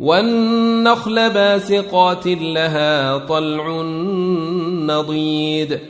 والنخل باسقات لها طلع نضيد.